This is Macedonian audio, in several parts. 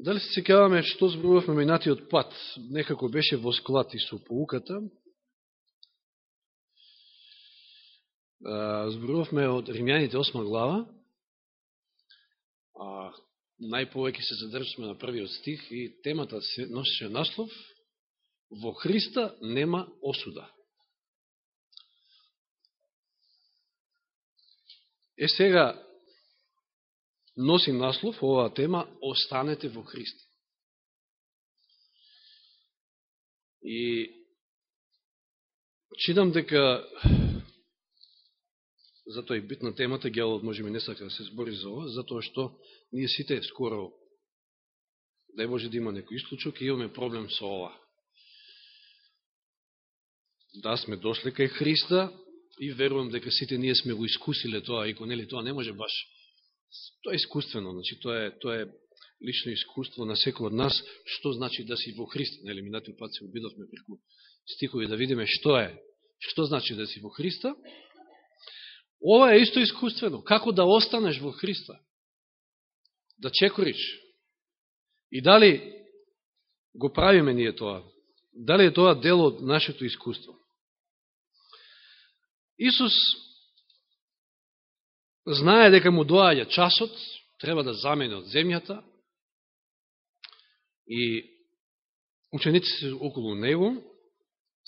Дали се секаваме што зборувавме минатиот пат? Некако беше во склад и со поуката. Зборувавме од Римјаните 8 глава. А, најповеќе се задржаме на првиот стих и темата се носеше наслов Во Христа нема осуда. Е сега, носи наслов оваа тема Останете во Христ. И читам дека затоа и битна темата, гелот може ми не сака да се збори за ова, затоа што ние сите скоро, дај Боже да има некој исклучок, и имаме проблем со ова. Да, сме дошли кај Христа и верувам дека сите ние сме го искусиле тоа, и нели тоа не може баш Тоа е искуствено, значи тоа е тоа е лично искуство на секој од нас, што значи да си во Христ? нели минатиот пат се обидовме преку стихови да видиме што е, што значи да си во Христа. Ова е исто искуствено, како да останеш во Христа, да чекориш. И дали го правиме ние тоа? Дали е тоа дел од нашето искуство? Исус знае дека му доаѓа часот, треба да замени од земјата и учениците околу него,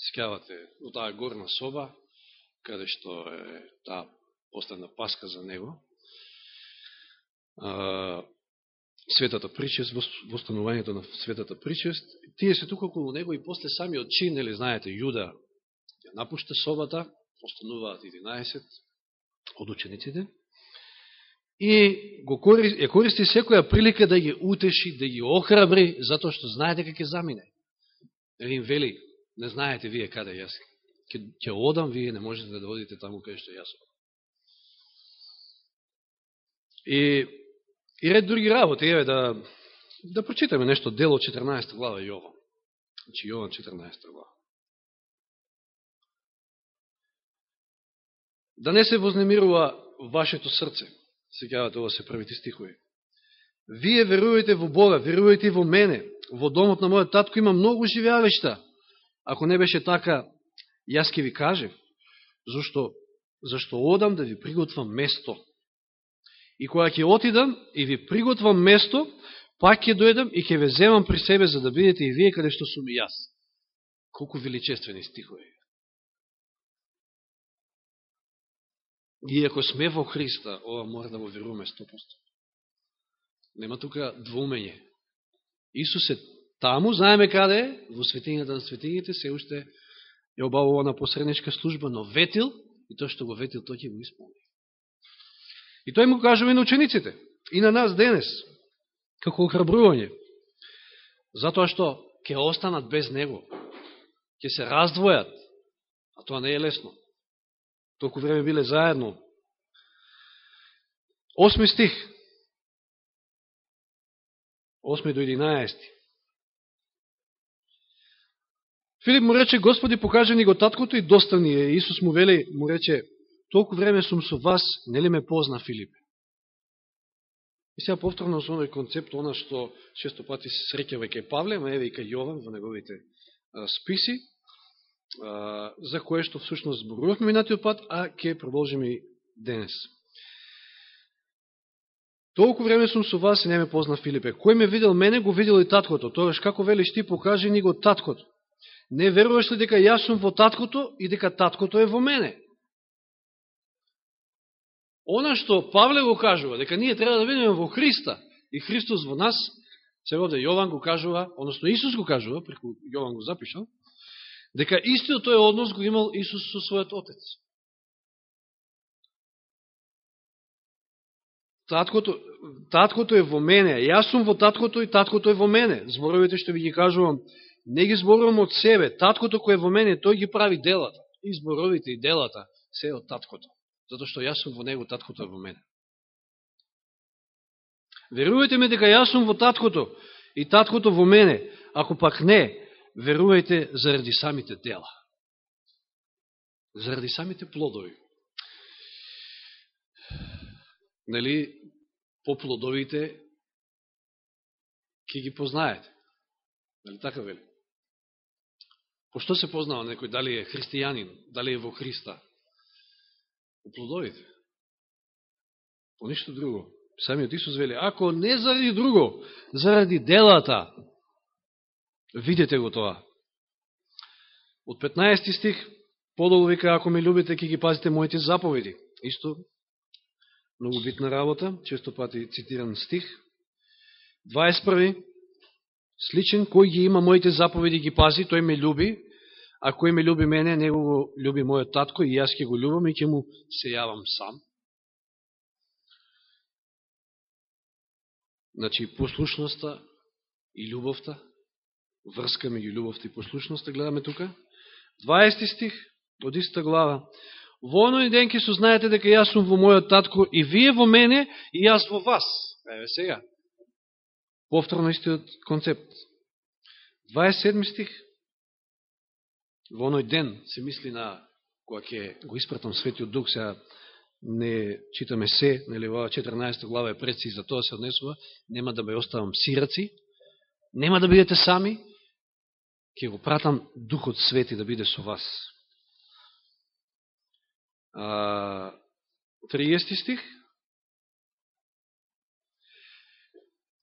скавате во таа горна соба, каде што е таа последна паска за него, светата причест, востанувањето на светата причест, тие се тука околу него и после самиот чин, или знаете, Јуда ја напушта собата, остануваат 11 од учениците, и го користи, ја користи секоја прилика да ги утеши, да ги охрабри, затоа што знае дека ќе замине. Или им вели, не знаете вие каде јас. Ке, ќе одам, вие не можете да одите таму каде што јас одам. И, и ред други работи, еве да, да прочитаме нешто дело 14 глава Јован. Значи Јован 14 глава. Да не се вознемирува вашето срце Сеќавате, ова се првите стихови. Вие верувате во Бога, верувате во мене. Во домот на мојот татко има многу живеалишта. Ако не беше така, јас ке ви кажев. Зашто? Зашто одам да ви приготвам место. И кога ќе отидам и ви приготвам место, пак ќе дојдам и ќе ве земам при себе за да бидете и вие каде што сум и јас. Колку величествени стихови. И ако сме во Христа, ова мора да го веруваме 100%. Нема тука двумење. Исус е таму, знаеме каде е, во светињата на светињите, се уште е обавува на посредничка служба, но ветил, и тоа што го ветил, тој ќе го исполни. И тој му кажува и на учениците, и на нас денес, како охрабрување. Затоа што ќе останат без него, ќе се раздвојат, а тоа не е лесно толку време биле заедно. Осми стих. Осми до 11. Филип му рече, Господи, покажи ни го таткото и доста ни е. Исус му вели, му рече, толку време сум со вас, не ли ме позна, Филип? И сега повторно со оној концепт, она што шесто пати се среќа веќе Павле, ма еве и кај Јован во неговите а, списи, за кое што всушност зборувавме минатиот пат, а ќе продолжиме денес. Толку време сум со вас и не ме позна Филипе. Кој ме видел мене, го видел и таткото. Тогаш како велиш ти, покажи ни го таткото. Не веруваш ли дека јас сум во таткото и дека таткото е во мене? Она што Павле го кажува, дека ние треба да видиме во Христа и Христос во нас, сега овде Јован го кажува, односно Исус го кажува, преку Јован го запишал, дека истиот тој однос го имал Исус со својот Отец. Таткото, таткото е во мене, јас сум во таткото и таткото е во мене. Зборовите што ви ги кажувам, не ги зборувам од себе. Таткото кој е во мене, тој ги прави делата. И зборовите и делата се од таткото. Зато што јас сум во него, таткото е во мене. Верувате ме дека јас сум во таткото и таткото во мене. Ако пак не, верувајте заради самите дела. Заради самите плодови. Нели, по плодовите ќе ги познаете. Нели така вели? По што се познава некој, дали е христијанин, дали е во Христа? По плодовите. По ништо друго. Самиот Исус вели, ако не заради друго, заради делата, видете го тоа. Од 15 стих, подолу вика, ако ме любите, ќе ги пазите моите заповеди. Исто, многу битна работа, често пати цитиран стих. 21. Сличен, кој ги има моите заповеди ги пази, тој ме люби, а кој ме люби мене, него го люби мојот татко и јас ќе го любам и ќе му се јавам сам. Значи, послушноста и љубовта, врска меѓу љубовта и послушноста, гледаме тука. 20 стих од иста глава. Во оној ден ќе сознаете дека јас сум во мојот татко и вие во мене и јас во вас. Еве сега. Повторно истиот концепт. 27 стих. Во оној ден се мисли на кога ќе го испратам Светиот Дух, сега не читаме се, нели ова 14 глава е преци, за тоа се однесува, нема да ме оставам сираци, нема да бидете сами, ќе го пратам Духот Свети да биде со вас. А, 30 стих.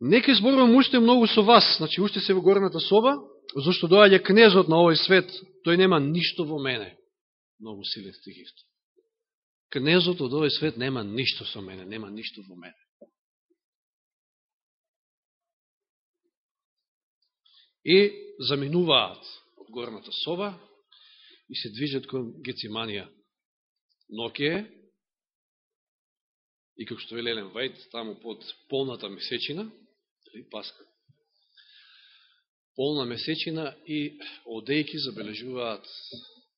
Нека зборувам уште многу со вас, значи уште се во горната соба, зашто доаѓа кнезот на овој свет, тој нема ништо во мене. Многу силен стих. Кнезот од овој свет нема ништо со мене, нема ништо во мене. И заминуваат од горната соба и се движат кон Гециманија. Ноке и како што вели Елен Вајд, таму под полната месечина, или паска, полна месечина и одејки забележуваат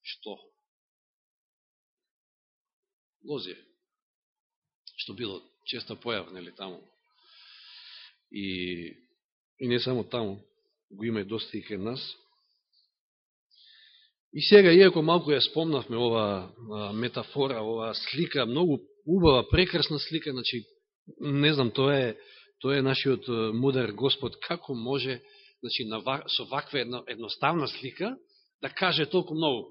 што? Лозија. Што било честа појава нели, таму. И, и не само таму, го има и доста и кај нас. И сега, иако малку ја спомнавме ова метафора, ова слика, многу убава, прекрасна слика, значи, не знам, тоа е, тоа е нашиот мудар Господ, како може, значи, на, со ваква едно, едноставна слика, да каже толку многу.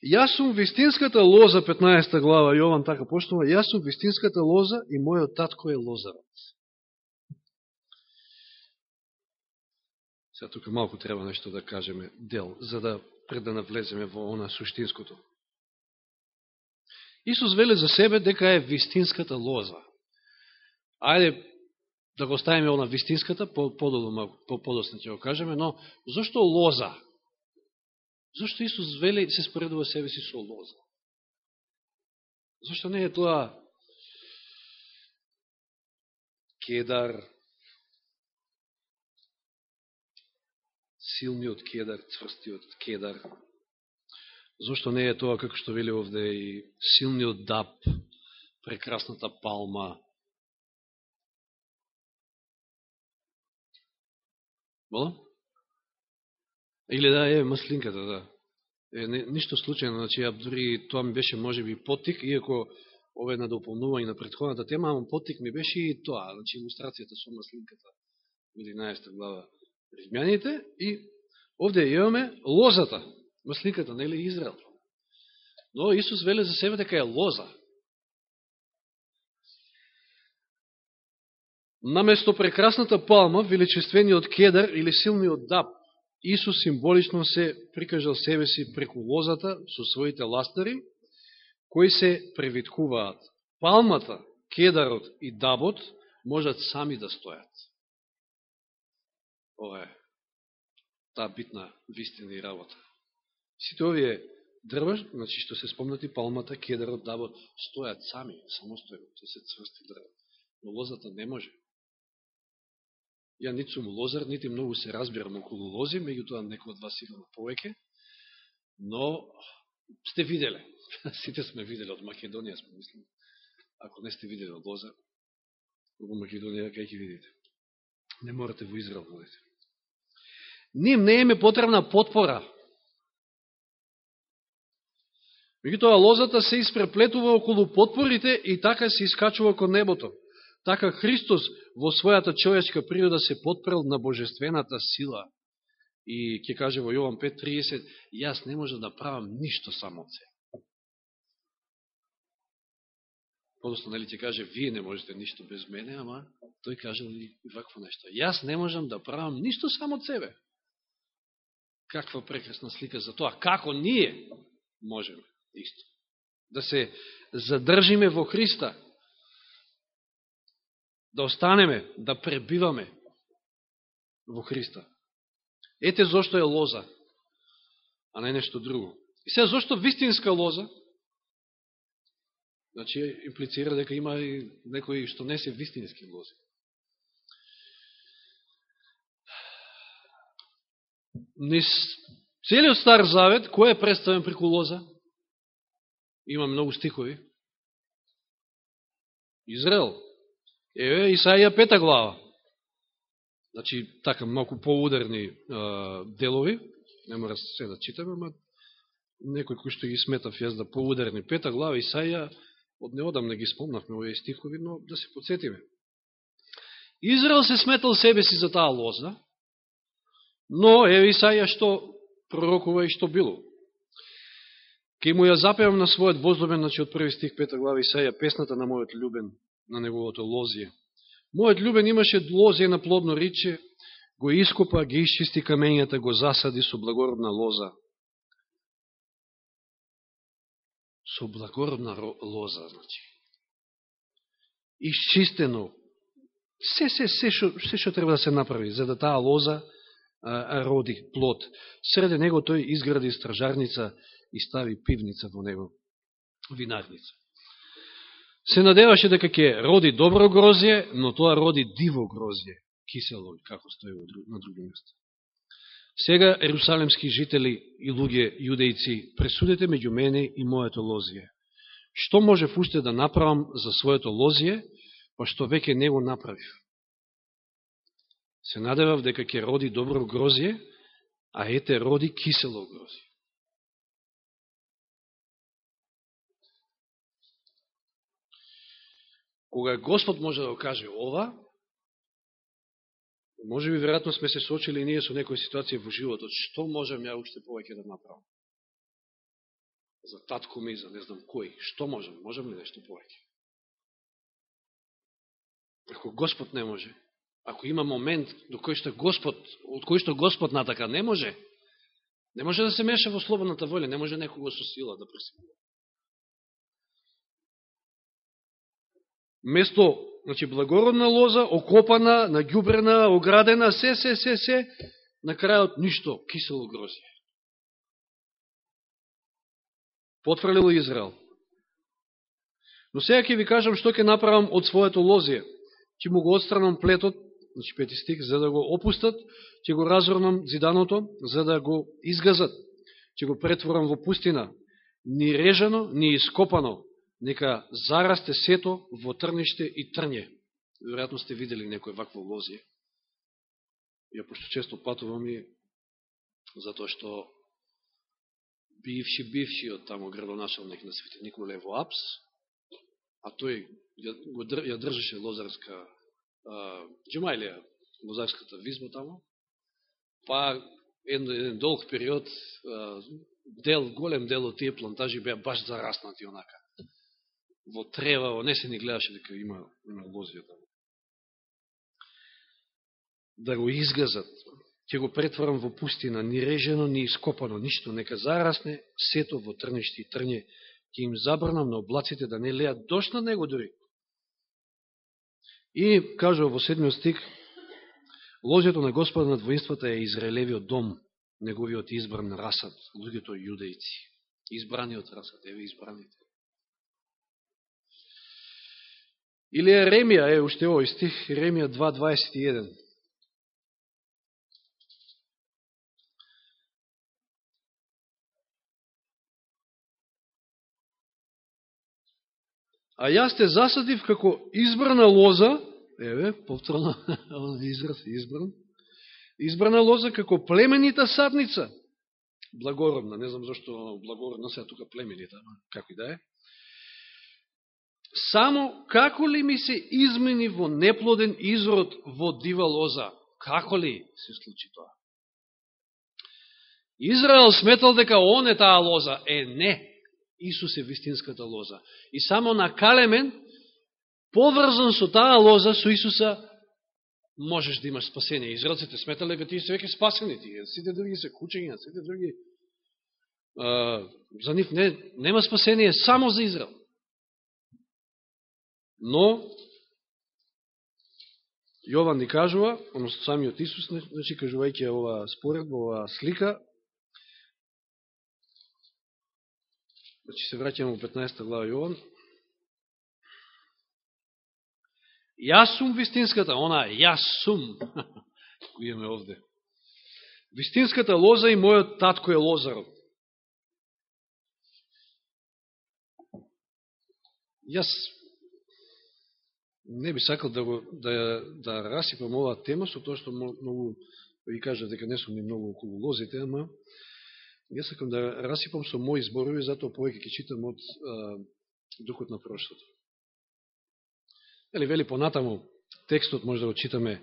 Јас сум вистинската лоза, 15 глава, Јован така почнува, јас сум вистинската лоза и мојот татко е лозарот. Сега тука малку треба нешто да кажеме дел, за да пред да навлеземе во она суштинското. Исус веле за себе дека е вистинската лоза. Ајде да го ставиме она вистинската, подолу, подосна ќе го кажеме, но зашто лоза? Зошто Исус веле се споредува себе си со лоза? Зошто не е тоа кедар, силниот кедар, цврстиот кедар? Зошто не е тоа, како што вели овде, и силниот даб, прекрасната палма? Мола? Или да, е, маслинката, да. Е, не, ништо случајно, значи, ја дори тоа ми беше може би потик, иако ова е на дополнување на предходната тема, ама потик ми беше и тоа, значи, илустрацијата со маслинката 11 глава Римјаните, и овде имаме лозата, маслинката, нели Израел. Но Исус веле за себе дека е лоза. Наместо прекрасната палма, величествениот кедар или силниот даб, Исус символично се прикажал себе си преку лозата со своите ластари, кои се превиткуваат. Палмата, кедарот и дабот можат сами да стојат. Ова е таа битна вистина и работа. Сите овие дрва, значи што се спомнати палмата, кедарот, дабот, стојат сами, самостојно, се се цврсти дрва. Но лозата не може. Ја нити сум лозар, нити многу се разбирам околу лози, тоа некој од вас сигурно повеќе, но сте виделе. Сите сме виделе од Македонија, сме мислим. Ако не сте виделе од лоза, во Македонија, кај ќе видите? Не морате во Израел да водите. Ним не еме потребна потпора. тоа лозата се испреплетува околу потпорите и така се искачува кон небото. така Христос во својата човечка природа се подпрел на божествената сила. И ќе каже во Јован 5.30, јас не можам да правам ништо само се. Подосно, нели ќе каже, вие не можете ништо без мене, ама тој каже и вакво нешто. Јас не можам да правам ништо само од себе. Каква прекрасна слика за тоа. Како ние можеме исто. Да се задржиме во Христа, да останеме, да пребиваме во Христа. Ете зошто е лоза, а не нешто друго. И сега зошто вистинска лоза? Значи, имплицира дека има и некои што не се вистински лози. Низ целиот Стар Завет, кој е представен преку лоза? Има многу стихови. Израел. Еве Исаија пета глава. Значи, така, малку поударни делови. Не мора се да читаме, ама некој кој што ги сметав јас да поударни. Пета глава Исаија, од неодамна ги спомнавме овие стихови, но да се подсетиме. Израел се сметал себе си за таа лоза, но е Исаија што пророкува и што било. Ке му ја запевам на својот возлюбен, значи од први стих пета глава Исаја, песната на мојот љубен, на неговото лозие. Мојот љубен имаше лозие на плодно риче, го ископа, ги исчисти камењата, го засади со благородна лоза. Со благородна лоза, значи. Исчистено. Се, се, се, шо, се што треба да се направи, за да таа лоза роди плод. Среде него тој изгради стражарница и стави пивница во него, винарница се надеваше дека ќе роди добро грозје, но тоа роди диво грозје, кисело, како стои на други места. Сега, ерусалемски жители и луѓе јудејци, пресудете меѓу мене и моето лозие. Што може уште да направам за своето лозие, па што веќе не го направив? Се надевав дека ќе роди добро грозје, а ете роди кисело грозје. Кога Господ може да го каже ова, може би веројатно сме се сочили ние со некои ситуации во животот, што можам ја уште повеќе да направам? За татко ми, за не знам кој, што можам? Можам ли нешто повеќе? Ако Господ не може, ако има момент до кој што Господ, од кој што Господ натака не може, не може да се меша во слободната волја, не може некого со сила да пресилува. место, значи, благородна лоза, окопана, нагјубрена, оградена, се, се, се, се, на крајот ништо, кисело грозие. Потврлило Израел. Но сега ќе ви кажам што ќе направам од своето лозие. Ќе му го отстранам плетот, значи пети стих, за да го опустат, ќе го разорнам зиданото, за да го изгазат. Ќе го претворам во пустина, ни режено, ни ископано, нека зарасте сето во трниште и трње. Веројатно сте видели некој вакво лозие. Ја пошто често патувам и затоа што бивши бивши од тамо градоначалник на Свети Николе во Апс, а тој ја, ја држеше лозарска а, Джемајлија, лозарската визма тамо, па еден, еден долг период дел, голем дел од тие плантажи беа баш зараснати онака во трева, во не се ни гледаше дека има, има лозија таму. Да го изгазат, ќе го претворам во пустина, ни режено, ни ископано, ништо, нека зарасне сето во трништи и трње, ќе им забранам на облаците да не леат дош на него дори. И, кажува во седмиот стик, лозијето на Господа на двоинствата е Израелевиот дом, неговиот избран расад, луѓето јудејци. Избраниот расад, еве избраните. Или Еремија, е, уште овој стих, Еремија 2.21. А јас те засадив како избрана лоза, еве, повторно, израз, избран, избрана лоза како племенита садница, благородна, не знам зашто благородна, се тука племенита, како и да е, само како ли ми се измени во неплоден изрод во дива лоза? Како ли се случи тоа? Израел сметал дека он е таа лоза. Е, не. Исус е вистинската лоза. И само на Калемен, поврзан со таа лоза, со Исуса, можеш да имаш спасение. Израелците сметале дека тие се веќе спасени, тие сите други се кучења, сите други а, за нив не, нема спасение само за Израел. Но Јован ни кажува, односно самиот Исус, значи кажувајќи ова споредба, ова слика, значи се враќаме во 15 глава Јован, Јас сум вистинската, она јас сум, кој имаме овде. Вистинската лоза и мојот татко е лозарот. Јас не би сакал да, го, да, да расипам оваа тема, со тоа што многу, ви кажа дека не сум ни многу околу лозите, ама јас сакам да расипам со мои зборови, затоа повеќе ќе читам од а, Духот на прошлото. Ели, вели понатаму, текстот може да го читаме,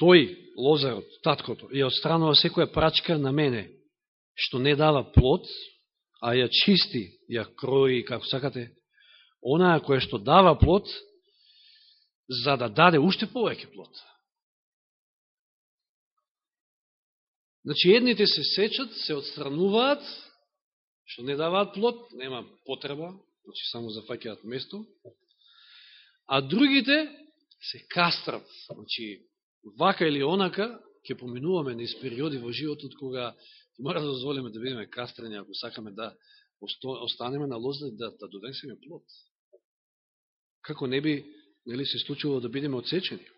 тој, Лозарот, таткото, ја отстранува секоја прачка на мене, што не дава плод, а ја чисти, ја крои, како сакате, онаа која што дава плод, за да даде уште повеќе плод. Значи, едните се сечат, се отстрануваат, што не даваат плод, нема потреба, значи само зафакеат место, а другите се кастрат. Значи, вака или онака, ќе поминуваме низ периоди во животот кога мора да дозволиме да бидеме кастрани, ако сакаме да останеме на лоза да, да донесеме плод. Како не би нели, се случило да бидеме отсечени.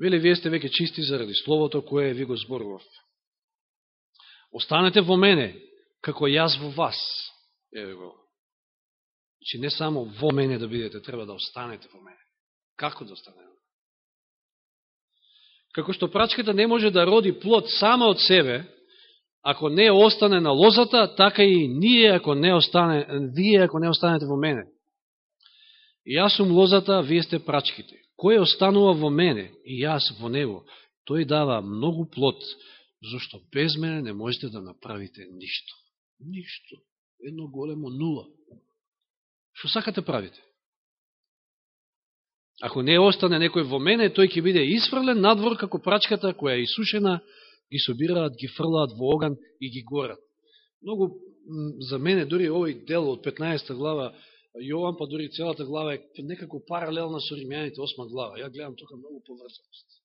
Веле, вие сте веќе чисти заради Словото кое ви го зборував. Останете во мене, како јас во вас. Еве го Значи не само во мене да бидете, треба да останете во мене. Како да останете? Како што прачката не може да роди плод сама од себе, ако не остане на лозата, така и ние ако не остане, вие ако не останете во мене. И јас сум лозата, вие сте прачките. Кој останува во мене и јас во него, тој дава многу плод, зашто без мене не можете да направите ништо. Ништо. Едно големо нула. Што сакате да правите? Ако не остане некој во мене, тој ќе биде исфрлен надвор како прачката која е исушена, ги собираат, ги фрлаат во оган и ги горат. Многу за мене дури овој дел од 15 глава Јован, па дури целата глава е некако паралелна со Римјаните 8 глава. Ја гледам тука многу поврзаност.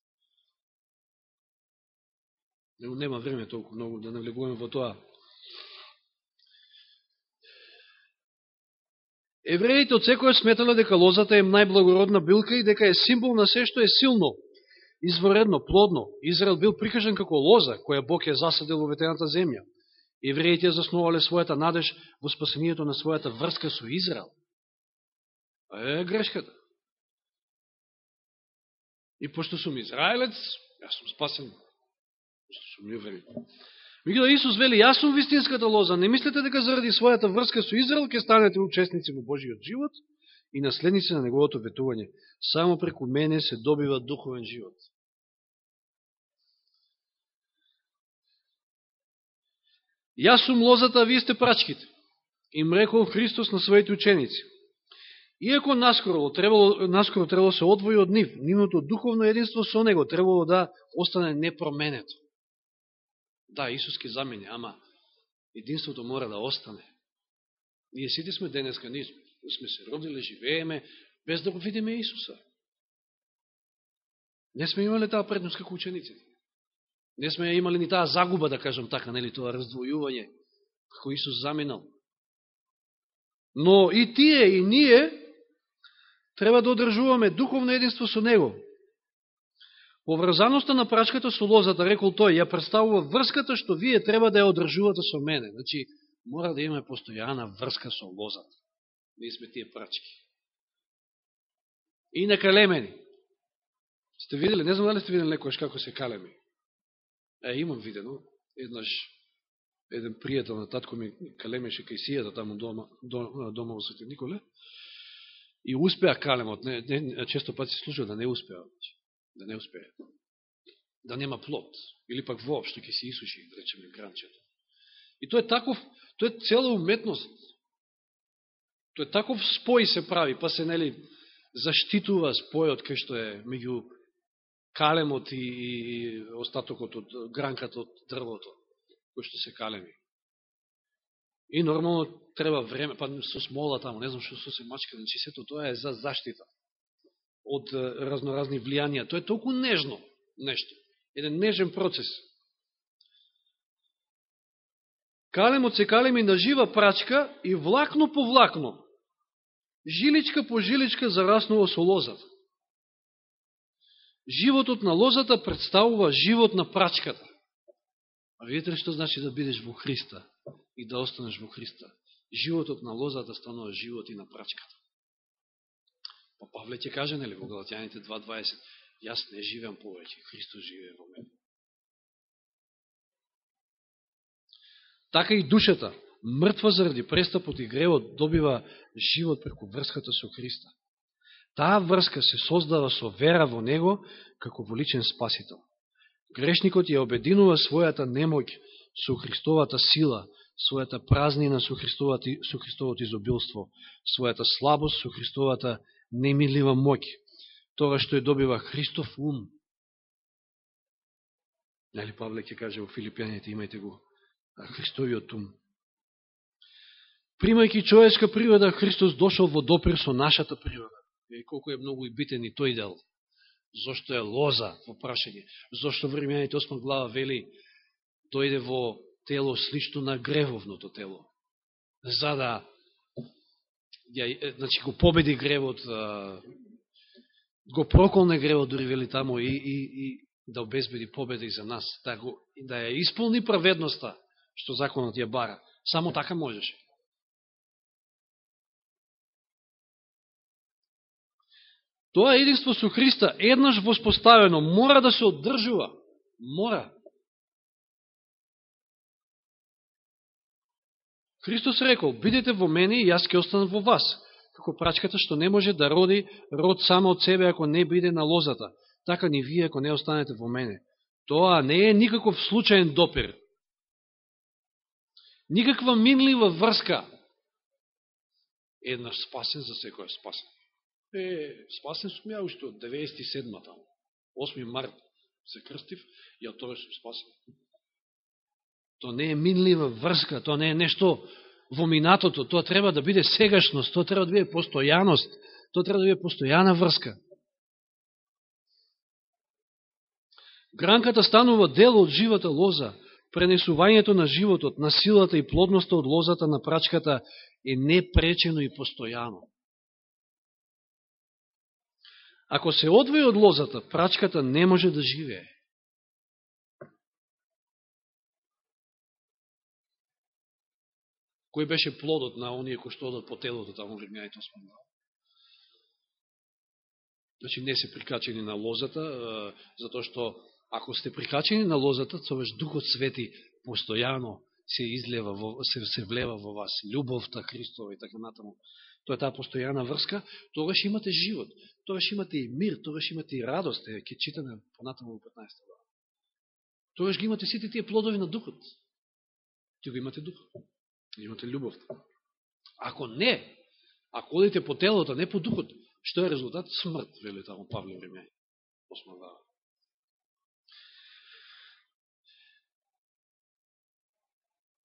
Нема време толку многу да навлегуваме во тоа. Евреите од секоја сметале дека лозата е најблагородна билка и дека е символ на се што е силно, изворедно, плодно. Израел бил прикажен како лоза, која Бог ја засадил во ветената земја. Евреите засновале својата надеж во спасението на својата врска со Израел. А е грешката. И пошто сум израелец, јас сум спасен. Пошто сум да Исус вели, јас сум вистинската лоза, не мислете дека заради својата врска со Израел ќе станете учесници во Божиот живот и наследници на неговото ветување. Само преку мене се добива духовен живот. Јас сум лозата, а вие сте прачките. Им рекол Христос на своите ученици. Иако наскоро требало, наскоро требало да се одвои од нив, нивното духовно единство со него требало да остане непроменето. Да, Исус ке замени, ама единството мора да остане. Ние сите сме денеска, ние сме се родили, живееме, без да го видиме Исуса. Не сме имали таа предност како учениците. Не сме имали ни таа загуба, да кажам така, нели, тоа раздвојување, како Исус заминал. Но и тие, и ние, треба да одржуваме духовно единство со Него. Поврзаноста на прачката со лозата, рекол тој, ја представува врската што вие треба да ја одржувате со мене. Значи, мора да имаме постојана врска со лозата. Ние сме тие прачки. И на калемени. Сте видели, не знам дали сте видели некојаш како се калеми. Е, имам видено. Еднаш, еден пријател на татко ми калемеше кај сијата таму дома, дома во Свети Николе. И успеа калемот, не, не, често пати се случува да не успеа, значи да не успее. Да нема плод, или пак воопшто ќе се исуши, да речеме, гранчето. И тоа е таков, тоа е цела уметност. Тоа е таков спој се прави, па се, нели, заштитува спојот кај што е меѓу калемот и, и остатокот од гранката од дрвото, кој што се калеми. И нормално треба време, па со смола таму, не знам што со се мачка, значи сето тоа е за заштита од разноразни влијанија. Тоа е толку нежно нешто, еден нежен процес. Калемот се калеми на жива прачка и влакно по влакно, жиличка по жиличка зараснува со лозата. Животот на лозата представува живот на прачката. А видите што значи да бидеш во Христа и да останеш во Христа? Животот на лозата станува живот и на прачката. Па Павле ќе каже, нели, во Галатјаните 2.20, јас не живеам повеќе, Христос живее во мене. Така и душата, мртва заради престапот и гревот, добива живот преку врската со Христа. Таа врска се создава со вера во Него, како во личен спасител. Грешникот ја обединува својата немоќ со Христовата сила, својата празнина со, со Христовото изобилство, својата слабост со Христовата немилива моќ, тоа што ја добива Христов ум. Нели Павле ќе каже во Филипијаните, имајте го Христовиот ум. Примајќи човечка природа, Христос дошол во допир со нашата природа. И колко е многу и битен и тој дел зошто е лоза во прашање, зошто времејаните 8 глава вели дојде во тело слично на гревовното тело, за да ја, значи, го победи гревот, го проколне гревот, дори вели тамо, и, и, и да обезбеди победа и за нас, да, го, да ја исполни праведноста, што законот ја бара. Само така можеше. Тоа единство со Христа, еднаш воспоставено, мора да се оддржува. Мора. Христос рекол, бидете во мене и јас ќе останам во вас, како прачката што не може да роди род само од себе ако не биде на лозата, така ни вие ако не останете во мене. Тоа не е никаков случаен допир. Никаква минлива врска. Еднаш спасен за секој спасен. Е, спасен сум ја уште од 97 та 8 март се крстив и од тоа сум спасен то не е минлива врска, тоа не е нешто во минатото, тоа треба да биде сегашност, тоа треба да биде постојаност, тоа треба да биде постојана врска. Гранката станува дел од живата лоза, пренесувањето на животот, на силата и плодноста од лозата на прачката е непречено и постојано. Ако се одвои од лозата, прачката не може да живее. Кој беше плодот на оние кои што одат по телото, таму римјаните османува? Значи не се прикачени на лозата, затоа што ако сте прикачени на лозата, веш Духот Свети постојано се излева, во, се, се влева во вас, љубовта Христова и така натаму тоа е таа постојана врска, тогаш имате живот, тогаш имате и мир, тогаш имате и радост, е, ке читаме понатаму во 15 глава. Тогаш ги имате сите тие плодови на духот. Ти го имате духот имате любов. Ако не, ако одите по телото, не по духот, што е резултат? Смрт, вели таму Павле време. Осма глава.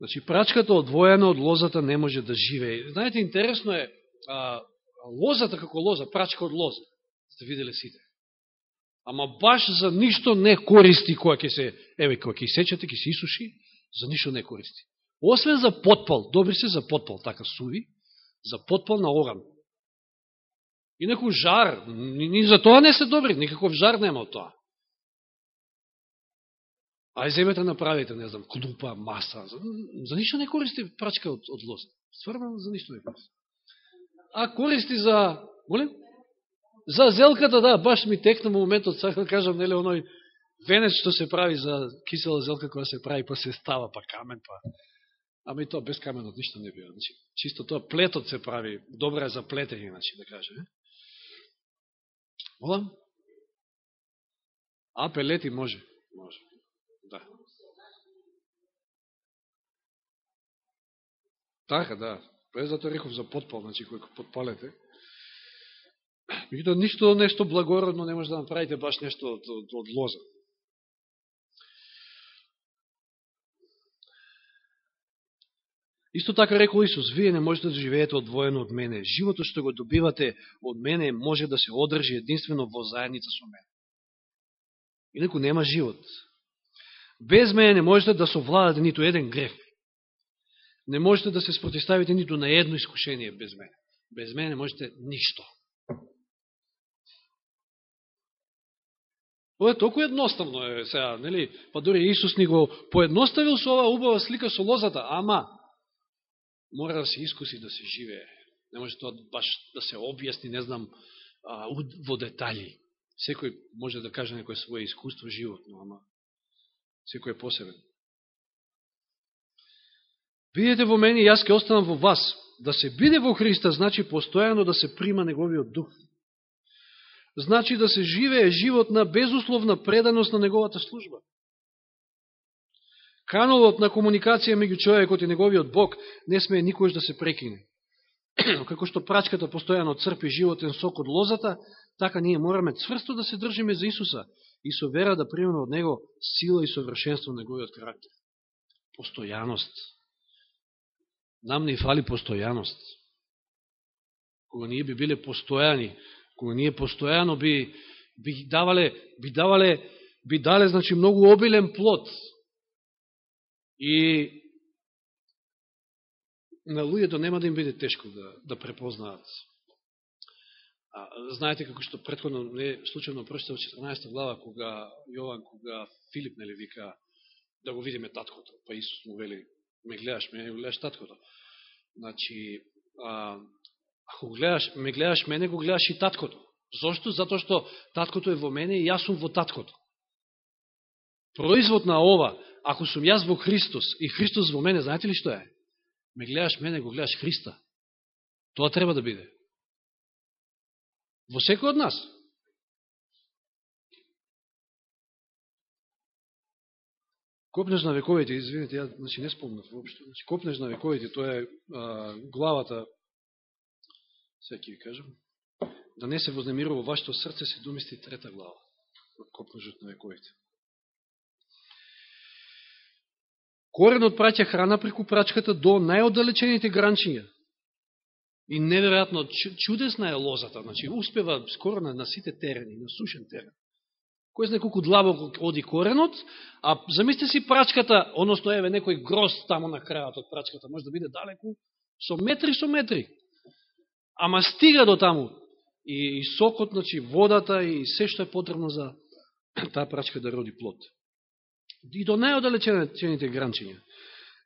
Значи, прачката одвоена од лозата не може да живее. Знаете, интересно е, а, лозата како лоза, прачка од лоза. Сте виделе сите. Ама баш за ништо не користи која ќе се, еве, која ќе сечете, ќе се исуши, за ништо не користи. Освен за подпал, добри се за подпал, така суви, за подпал на оган. И некој жар, ни, ни за тоа не се добри, никаков жар нема од тоа. Ај земете направите, не знам, клупа, маса, за, за ништо не користи прачка од, од лоз. Стварно за ништо не користи а користи за, молим? За зелката, да, баш ми текна моментот, сега да кажам, нели, оној венец што се прави за кисела зелка, која се прави, па се става, па камен, па Ама и тоа без каменот ништо не бива. Значи, чисто тоа плетот се прави, добра е за плетење, значи, да каже. Молам? А, пелети може. Може. Да. Така, да. Па През зато реков за подпал, значи, кој подпалете. Меѓутоа, ништо нешто благородно не може да направите баш нешто од, од, од лоза. Исто така рекол Исус, вие не можете да живеете одвоено од мене. Животот што го добивате од мене може да се одржи единствено во заедница со мене. Инаку нема живот. Без мене не можете да совладате ниту еден греф. Не можете да се спротиставите ниту на едно искушение без мене. Без мене не можете ништо. Ова е толку едноставно е сега, нели? Па дори Исус ни го поедноставил со оваа убава слика со лозата, ама мора да се искуси да се живее. Не може тоа баш да се објасни, не знам, а, во детали. Секој може да каже некој своje искуство животно, ама секој е посебен. Видете во мене, јас ке останам во вас. Да се биде во Христа, значи постојано да се прима Неговиот дух. Значи да се живее живот на безусловна преданост на Неговата служба. Каналот на комуникација меѓу човекот и неговиот Бог не смее никојаш да се прекине. Како што прачката постојано црпи животен сок од лозата, така ние мораме цврсто да се држиме за Исуса и со вера да примеме од Него сила и совршенство на неговиот карактер. Постојаност. Нам не фали постојаност. Кога ние би биле постојани, кога ние постојано би, би давале, би давале, би дале, значи, многу обилен плод, И на луѓето нема да им биде тешко да, да препознаат. А, знаете како што предходно не случайно прочитав 14 глава кога Јован кога Филип нели вика да го видиме таткото, па Исус му вели ме гледаш, ме гледаш таткото. Значи, а, ако гледаш, ме гледаш мене, го гледаш и таткото. Зошто? Затоа што таткото е во мене и јас сум во таткото. Производ на ова ако сум јас во Христос и Христос во мене, знаете ли што е? Ме гледаш мене, го гледаш Христа. Тоа треба да биде. Во секој од нас. Копнеш на вековите, извините, ја значи, не спомнав воопшто. Значи, копнеш на вековите, тоа е а, главата, сега ви кажам, да не се вознемирува вашето срце, се домисти трета глава. Копнежот на вековите. Коренот праќа храна преку прачката до најоддалечените гранчиња. И неверојатно чудесна е лозата, значи успева скоро на, на сите терени, на сушен терен. Кој знае колку длабоко оди коренот, а замислите си прачката, односно еве некој грозд таму на крајот од прачката, може да биде далеку со метри со метри. Ама стига до таму. И, и сокот, значи водата и се што е потребно за таа прачка да роди плод и до најодалечените гранчиња.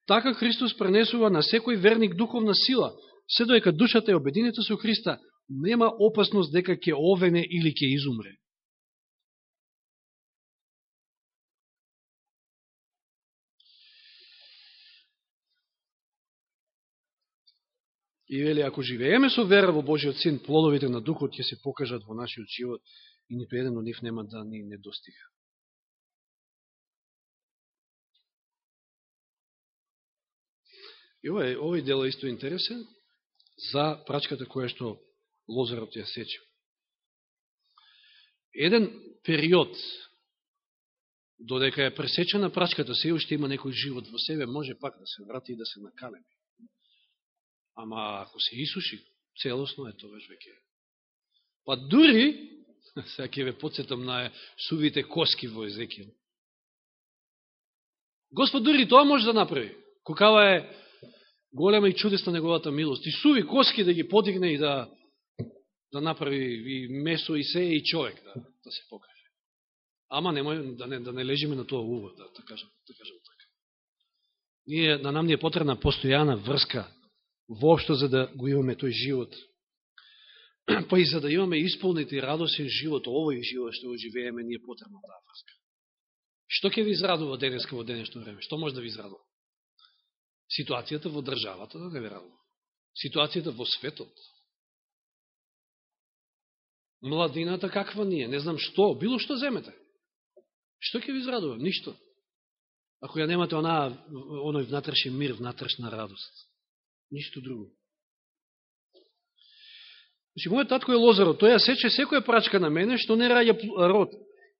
Така Христос пренесува на секој верник духовна сила, се доека душата е обединета со Христа, нема опасност дека ќе овене или ќе изумре. И вели, ако живееме со вера во Божиот Син, плодовите на Духот ќе се покажат во нашиот живот и нито еден од нив нема да ни недостига. И овој, овој дел е исто интересен за прачката која што Лозарот ја сече. Еден период, додека е пресечена прачката, се уште има некој живот во себе, може пак да се врати и да се накалеми. Ама ако се исуши целосно, е тоа веќе. Па дури, сега ќе ве подсетам на сувите коски во Езекијал. Господ дури тоа може да направи. Кокава е голема и чудесна неговата милост. И суви коски да ги подигне и да, да направи и месо и се и човек да, да се покаже. Ама немој да не, да не лежиме на тоа увод, да, да, кажем, да кажем така. Ние, на нам ни е потребна постојана врска воопшто за да го имаме тој живот. Па и за да имаме исполнит и радосен живот, овој живот што го живееме, ни е потребна таа врска. Што ќе ви израдува денеска во денешно време? Што може да ви израдува? Ситуацијата во државата да не верува. Ситуацијата во светот. Младината каква ние? Не знам што, било што земете. Што ќе ви израдува? Ништо. Ако ја немате онаа, оној внатрешен мир, внатрешна радост. Ништо друго. Значи, мојот татко е лозаро, тој ја сече секоја прачка на мене, што не раја род.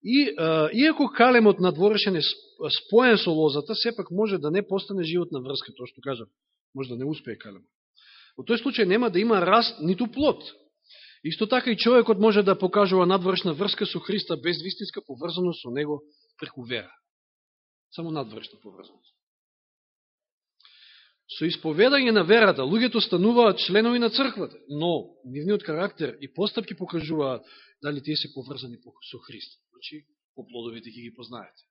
И, а, иако калемот надворешен е споен со лозата, сепак може да не постане животна врска, тоа што кажа, Може да не успее калемот. Во тој случај нема да има раст, ниту плод. Исто така и човекот може да покажува надворешна врска со Христа без вистинска поврзаност со Него преку вера. Само надворешна поврзаност. Со исповедање на верата, луѓето стануваат членови на црквата, но нивниот карактер и постапки покажуваат дали тие се поврзани со Христа. Значи, по плодовите ги ги познаете.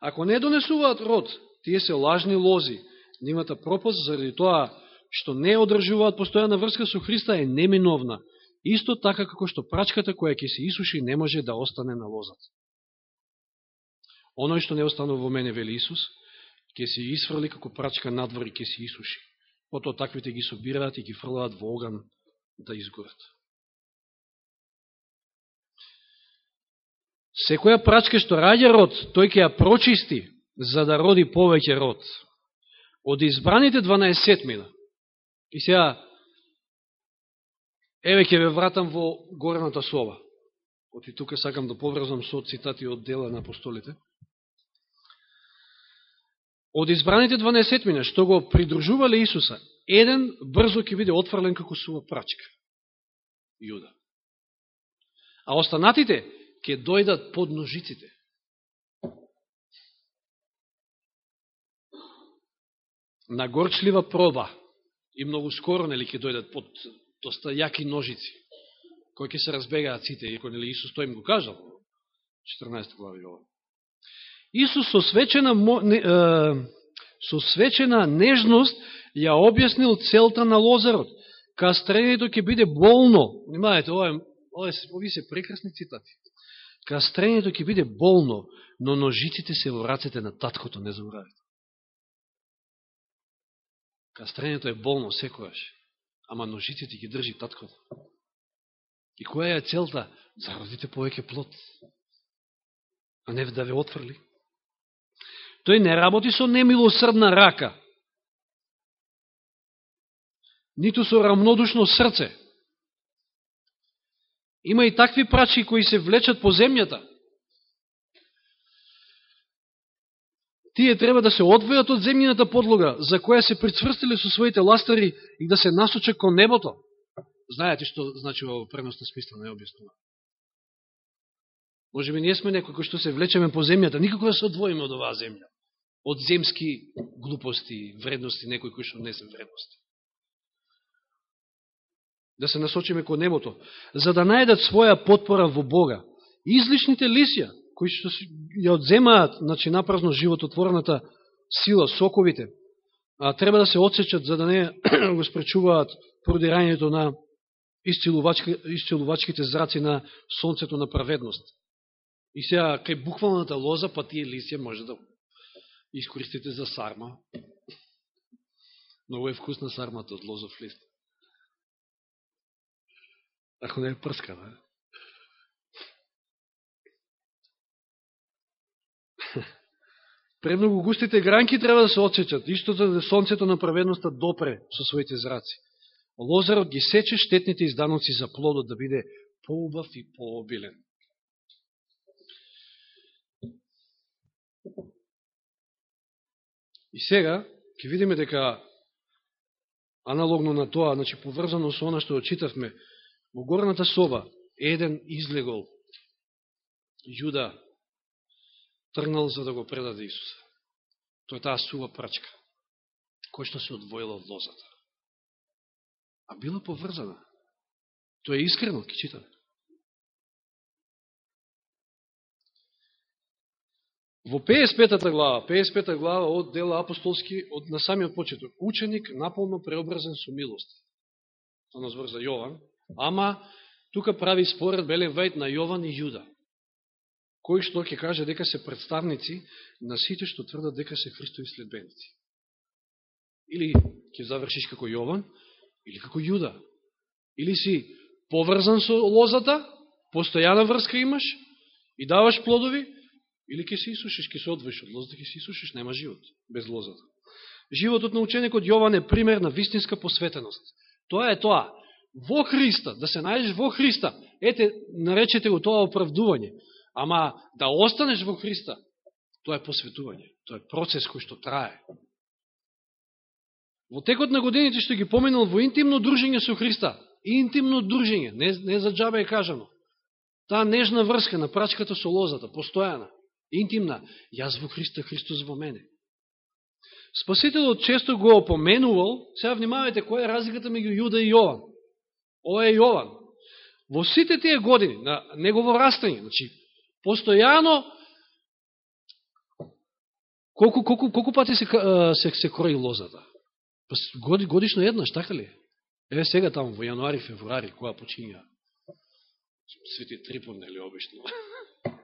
Ако не донесуваат род, тие се лажни лози. Нимата пропаст заради тоа што не одржуваат постојана врска со Христа е неминовна. Исто така како што прачката која ќе се исуши не може да остане на лозата. Оној што не останува во мене, вели Исус, ќе се исфрли како прачка надвор и ќе се исуши. Пото таквите ги собираат и ги фрлаат во оган да изгорат. Секоја прачка што раѓа род, тој ќе ја прочисти, за да роди повеќе род. Од избраните 12 мина. И сега, еве ќе ве вратам во горната слова. Оти тука сакам да поврзам со цитати од дела на апостолите. Од избраните 12 мина, што го придружувале Исуса, еден брзо ќе биде отфрлен како сува прачка. Јуда. А останатите ќе дојдат под ножиците. На горчлива проба и многу скоро нели ќе дојдат под доста јаки ножици, кои ќе се разбегаат сите, иако нели Исус тој им го кажал, 14 глави ова. Исус со свечена, со свечена нежност ја објаснил целта на Лозарот. Кастрението ќе биде болно. Внимајте, ова, ова, ови се прекрасни цитати. Кастрењето ќе биде болно, но ножиците се во рацете на таткото, не заборавите. Кастрењето е болно секојаш, ама ножиците ги држи таткото. И која е целта? Зародите повеќе плод, а не да ве отврли. Тој не работи со немилосрдна рака, ниту со рамнодушно срце. Има и такви прачи кои се влечат по земјата. Тие треба да се одвојат од земјината подлога, за која се прицврстили со своите ластари и да се насочат кон небото. Знаете што значи во преносна смисла, не објаснува. Може би ние сме некои кои што се влечеме по земјата, никако да се одвоиме од оваа земја од земски глупости, вредности, некои кои што не се вредности. Да се насочиме кон небото, за да најдат своја подпора во Бога. Излишните лисија, кои што ја одземаат, значи, напразно живототворната сила, соковите, а, треба да се отсечат за да не го спречуваат продирањето на исцелувачките зраци на сонцето на праведност. И сега, кај буквалната лоза, па тие лисија може да искористите за сарма. Много е вкусна сармата од лозов лист. Ако не е прскана. Премногу густите гранки треба да се отсечат, истото да сонцето на праведноста допре со своите зраци. Лозарот ги сече штетните изданоци за плодот да биде поубав и пообилен. И сега, ќе видиме дека аналогно на тоа, значи поврзано со она што очитавме, во горната соба, еден излегол, Јуда тргнал за да го предаде Исуса. Тоа е таа сува прачка, кој што се одвоила од лозата. А била поврзана. Тоа е искрено, ки читаме. Во 55 глава, 55 глава од дела апостолски, од на самиот почеток, ученик наполно преобразен со милост. Тоа нас за Јован. Ама, тука прави според Белен Вајд на Јован и Јуда, кој што ќе каже дека се представници на сите што тврдат дека се Христови следбеници. Или ќе завршиш како Јован, или како Јуда. Или си поврзан со лозата, постојана врска имаш и даваш плодови, или ќе се исушиш, ќе се одвоиш од лозата, ќе се исушиш, нема живот без лозата. Животот на ученикот Јован е пример на вистинска посветеност. Тоа е тоа. Во Христа, да се најдеш во Христа, ете, наречете го тоа оправдување. Ама да останеш во Христа, тоа е посветување. Тоа е процес кој што трае. Во текот на годините што ги поминал во интимно дружење со Христа, интимно дружење, не, не за джабе е кажано, таа нежна врска на прачката со лозата, постојана, интимна, јас во Христа, Христос во мене. Спасителот често го опоменувал, сега внимавајте која е разликата меѓу Јуда и Јован. Ова е Јован. Во сите тие години на негово растање, значи, постојано колку, колку, колку пати се, се, се крои лозата? Па годи, годишно еднаш, така ли? Еве сега таму, во јануари, февруари, која почиња Свети Трипон, нели, обично.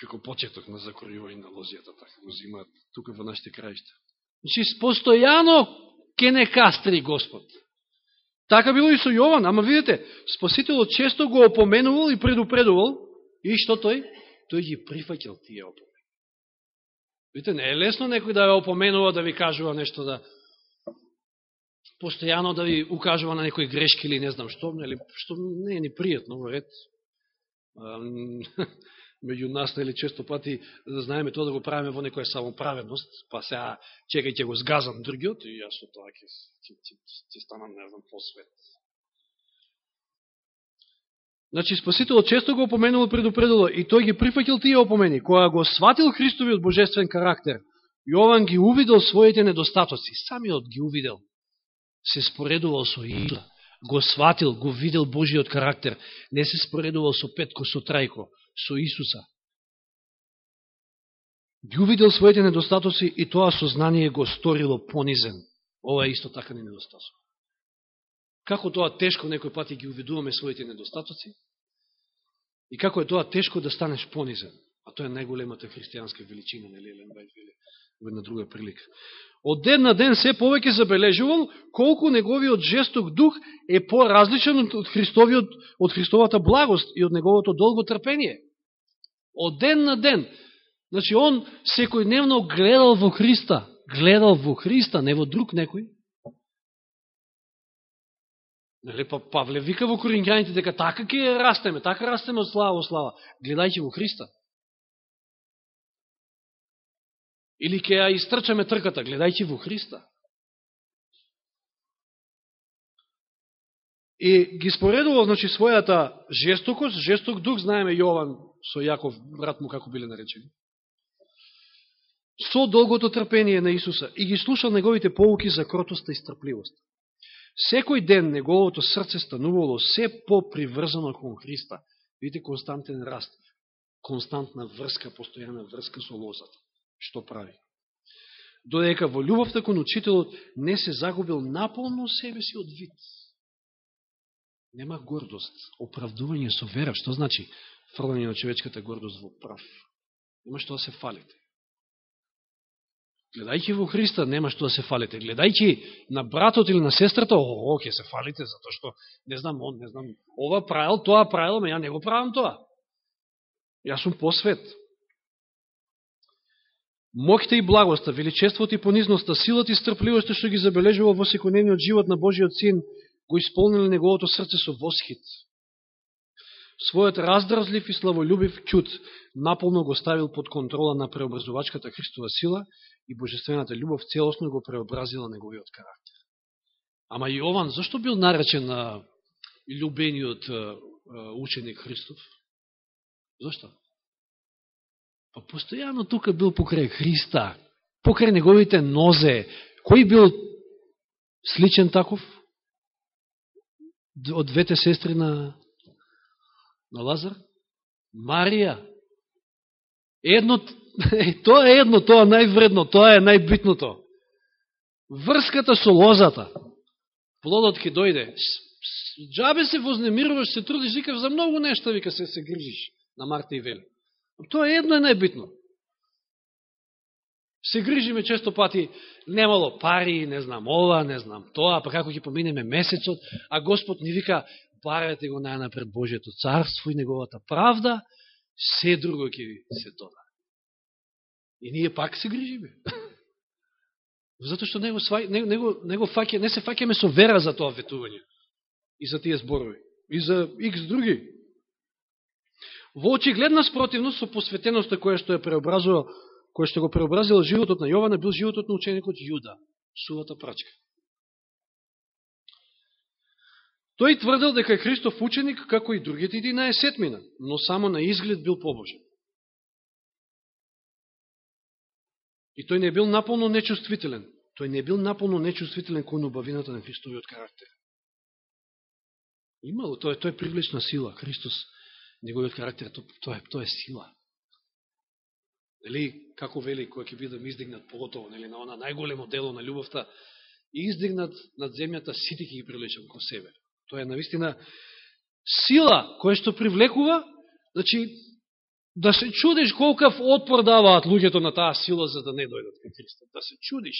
како почеток на закројување на лозијата, така го зимаат тука во нашите краишта. Значи, постојано ке не кастри Господ. Така било и со Јован, ама видите, Спасителот често го опоменувал и предупредувал, и што тој? Тој ги прифаќал тие опомени. Видите, не е лесно некој да ја опоменува, да ви кажува нешто, да постојано да ви укажува на некои грешки или не знам што, или што не е ни пријатно во ред. меѓу нас, нели, често пати да знаеме тоа да го правиме во некоја самоправедност, па сега чекај ќе го сгазам другиот и јас со тоа ќе, ќе, ќе, ќе станам, не знам, посвет. Значи, Спасителот често го опоменувал предупредило и тој ги прифакил тие опомени. Која го сватил Христовиот божествен карактер, Јован ги увидел своите недостатоци, самиот ги увидел. Се споредувал со Иуда, го сватил, го видел Божиот карактер, не се споредувал со Петко, со Трајко, со Исуса. Ги увидел своите недостатоци и тоа сознание го сторило понизен. Ова е исто така не недостаток. Како тоа тешко некој пати ги увидуваме своите недостатоци и како е тоа тешко да станеш понизен. А тоа е најголемата христијанска величина, нели Елен Вајд вели во една друга прилика. Од ден на ден се повеќе забележувал колку неговиот жесток дух е поразличен од Христовиот од Христовата благост и од неговото долго трпение. Од ден на ден. Значи, он секојдневно гледал во Христа. Гледал во Христа, не во друг некој. Нели, па Павле вика во Коринјаните дека така ќе растеме, така растеме од слава во слава. Гледајќи во Христа. Или ќе ја истрчаме трката, гледајќи во Христа. И ги споредувал, значи, својата жестокост, жесток дух, знаеме Јован со Јаков, брат му, како биле наречени. Со долгото трпение на Исуса и ги слушал неговите поуки за кротоста и стрпливост. Секој ден неговото срце станувало се поприврзано кон Христа. Видите константен раст, константна врска, постојана врска со лозата. Што прави? Додека во љубовта кон учителот не се загубил наполно себе си од вид. Нема гордост, оправдување со вера. Што значи фрлање на човечката гордост во прав? Нема што да се фалите. Гледајќи во Христа, нема што да се фалите. Гледајќи на братот или на сестрата, о, ќе се фалите, затоа што, не знам, он, не знам, ова правил, тоа правил, ме ја не го правам тоа. Јас сум посвет. Моќта и благоста, величеството и понизноста, силата и стрпливоста што ги забележува во секојдневниот живот на Божиот Син, го исполнили неговото срце со восхит. Својот раздразлив и славолюбив чуд наполно го ставил под контрола на преобразувачката Христова сила и божествената љубов целосно го преобразила неговиот карактер. Ама Јован, зашто бил наречен на љубениот ученик Христов? Зашто? Па постојано тука бил покрај Христа, покрај неговите нозе. Кој бил сличен таков? Од двете сестри на, на Лазар? Марија. Едно, тоа е едно, тоа е највредно, тоа е најбитното. Врската со лозата. Плодот ќе дојде. Джабе се вознемируваш, се трудиш, викав за многу нешта, вика се се грижиш на Марта и Вели. Тоа едно е најбитно. Се грижиме често пати, немало пари, не знам ова, не знам тоа, па како ќе поминеме месецот, а Господ ни вика, барете го најнапред Божието царство и неговата правда, се друго ќе ви се дода. И ние пак се грижиме. затоа што него, него, него факе, не се факеме со вера за тоа ветување и за тие зборови. И за икс други. Во очигледна спротивност со посветеноста која што ја преобразува, која што го преобразила животот на Јована, бил животот на ученикот Јуда, сувата прачка. Тој тврдел дека е Христов ученик, како и другите 11 мина, но само на изглед бил побожен. И тој не бил наполно нечувствителен. Тој не бил наполно нечувствителен кон убавината на Христовиот карактер. Имало, тој, тоа е привлечна сила. Христос, неговиот карактер, тоа е, тоа е сила. Нели, како вели, кој ќе бидам издигнат поготово, нели, на она најголемо дело на љубовта, издигнат над земјата, сите ќе ги привлечам кон себе. Тоа е навистина сила која што привлекува, значи, да се чудиш колкав отпор даваат луѓето на таа сила за да не дојдат кај Христа. Да се чудиш.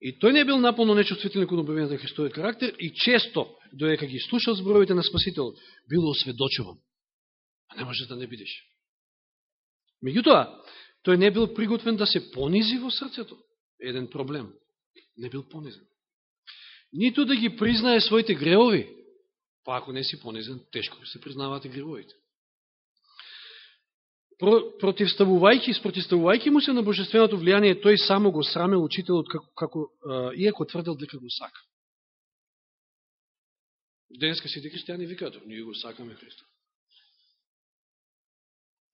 И тој не бил наполно нечувствителен кон објавената на Христовиот карактер и често, доека ги слушал зборовите на Спасител, бил осведочуван. А не може да не бидеш. Меѓутоа, тој не бил приготвен да се понизи во срцето. Еден проблем. Не бил понизен. Ниту да ги признае своите греови. Па ако не си понизен, тешко да се признавате греовите противставувајќи, спротивставувајќи му се на божественото влијание, тој само го срамел учителот, како, како, иако тврдел дека го сака. Денеска сите христијани викаат, ние го сакаме Христа.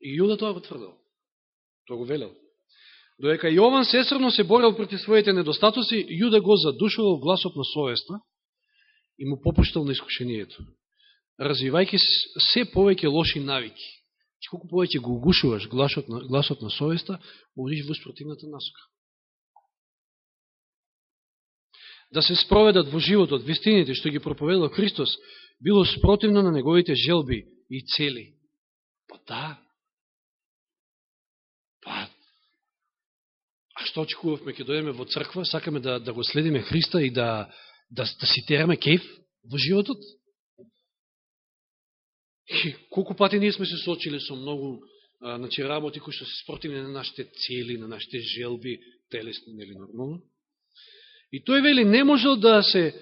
И Јуда тоа го тврдел. Тоа го велел. Доека Јован сесрно се борел против своите недостатоци, Јуда го задушувал гласот на совеста и му попуштал на искушението, развивајќи се повеќе лоши навики Че колку повеќе го угушуваш гласот на, гласот на совеста, одиш во спротивната насока. Да се спроведат во животот вистините што ги проповедал Христос, било спротивно на неговите желби и цели. Па да. Па, а што очекувавме ке дојдеме во црква, сакаме да, да го следиме Христа и да, да, да си тераме кеф во животот? И колку пати ние сме се сочили со многу а, значи, работи кои што се спротивни на нашите цели, на нашите желби, телесни или нормално. И тој вели не можел да се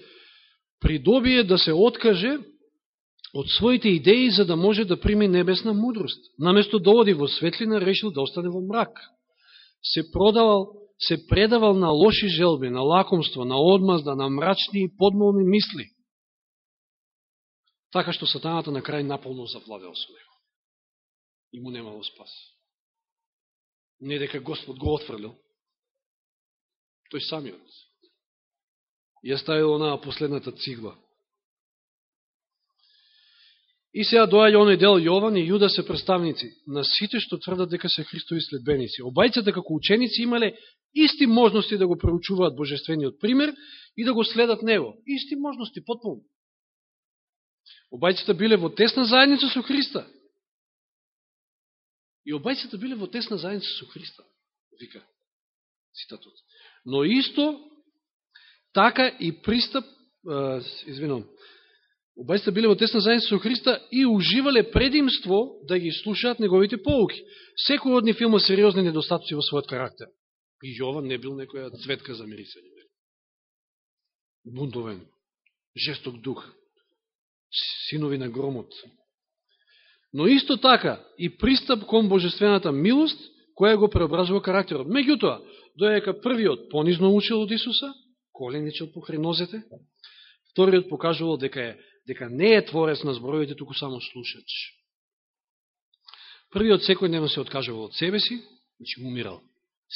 придобие, да се откаже од своите идеи за да може да прими небесна мудрост. Наместо да оди во светлина, решил да остане во мрак. Се продавал, се предавал на лоши желби, на лакомство, на одмазда, на мрачни и подмолни мисли така што сатаната на крај наполно завладел со него. И му немало спас. Не дека Господ го отфрлил, тој самиот. Ја ставил онаа последната цигла. И сега доаѓа оној дел Јован и Јуда се представници на сите што тврдат дека се Христови следбеници. Обајцата како ученици имале исти можности да го проучуваат божествениот пример и да го следат него. Исти можности, потполно. Обајцата да биле во тесна заедница со Христа. И обајцата да биле во тесна заедница со Христа, вика цитатот. Но исто така и пристап, извинувам, обајцата да биле во тесна заедница со Христа и уживале предимство да ги слушаат неговите поуки. Секој од нив има сериозни недостатоци во својот карактер. И Јован не бил некоја цветка за мирисање. Бунтовен, жесток дух, синови на громот. Но исто така и пристап кон божествената милост, која го преобразува карактерот. Меѓутоа, доека првиот понизно учил од Исуса, коленичел по хренозете, вториот покажувал дека, е, дека не е творец на зборовите, туку само слушач. Првиот секој дневно се откажувал од себе си, значи умирал.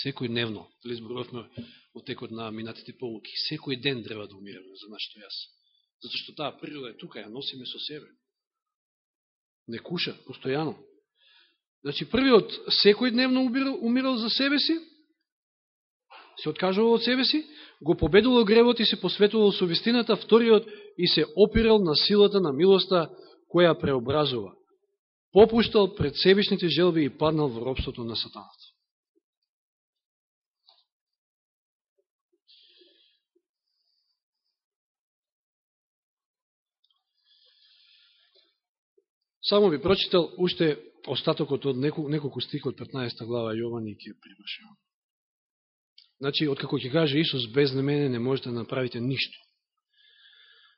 Секој дневно, дали зборовме од текот на минатите полуки, секој ден треба да умираме за нашето јас. Зато што таа природа е тука, ја носиме со себе. Не куша, постојано. Значи, првиот секој дневно умирал, умирал за себе си, се откажувал од себе си, го победувал гревот и се посветувал со вистината, вториот и се опирал на силата на милоста која преобразува. попуштал пред себишните желби и паднал во робството на сатаната. Само би прочитал уште остатокот од неколку, неколку стих од 15 глава Јован и ќе привршам. Значи, откако ќе каже Исус, без на мене не можете да направите ништо.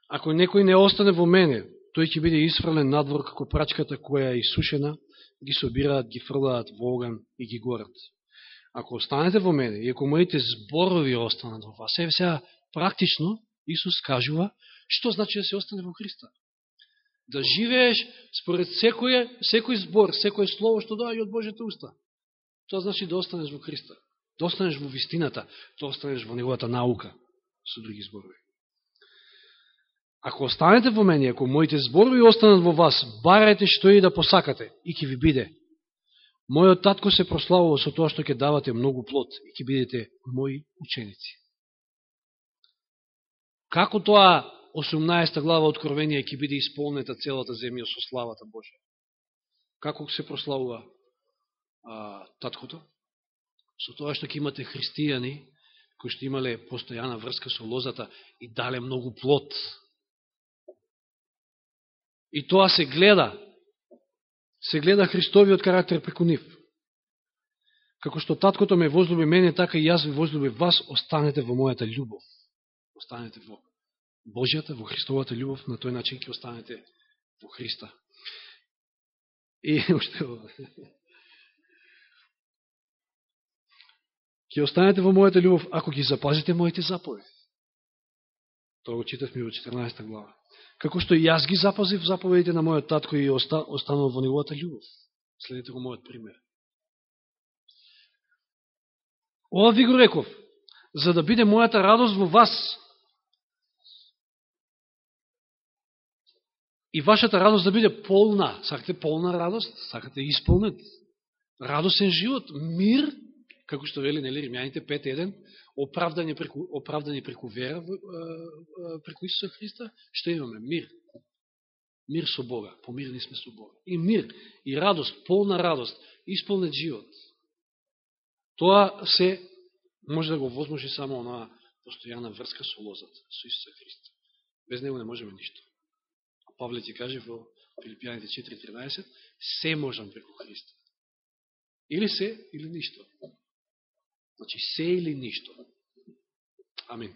Ако некој не остане во мене, тој ќе биде исфрлен надвор како прачката која е исушена, ги собираат, ги фрлаат во оган и ги горат. Ако останете во мене и ако моите зборови останат во вас, е сега практично Исус кажува што значи да се остане во Христа да живееш според секој, секој збор, секој слово што доаѓа од Божите уста. Тоа значи да останеш во Христа, да останеш во вистината, да останеш во неговата наука, со други зборови. Ако останете во мене, ако моите зборови останат во вас, барајте што и да посакате и ќе ви биде. Мојот татко се прославува со тоа што ќе давате многу плод и ќе бидете мои ученици. Како тоа 18 глава Откровение ќе биде исполнета целата земја со славата Божја. Како се прославува а, таткото? Со тоа што ќе имате христијани, кои што имале постојана врска со лозата и дале многу плод. И тоа се гледа. Се гледа Христовиот карактер преку нив. Како што таткото ме возлюби мене, така и јас ви возлюби вас, останете во мојата љубов. Останете во Божијата, во Христовата љубов, на тој начин ќе останете во Христа. И уште ќе останете во мојата љубов ако ги запазите моите заповеди. Тоа го читавме во 14 глава. Како што и јас ги запазив заповедите на мојот татко и останал во неговата љубов. Следете го мојот пример. Ова ви го реков, за да биде мојата радост во вас, и вашата радост да биде полна. Сакате полна радост? Сакате исполнет? Радосен живот, мир, како што вели нели Римјаните 5.1, оправдање преку, оправдани преку вера преку Исуса Христа, што имаме? Мир. Мир со Бога. Помирени сме со Бога. И мир, и радост, полна радост, исполнет живот. Тоа се може да го возможи само онаа постојана врска со лозат, со Исуса Христа. Без него не можеме ништо. Павле ти каже во Филипијаните 4.13, се можам преку Христа. Или се, или ништо. Значи, се или ништо. Амин.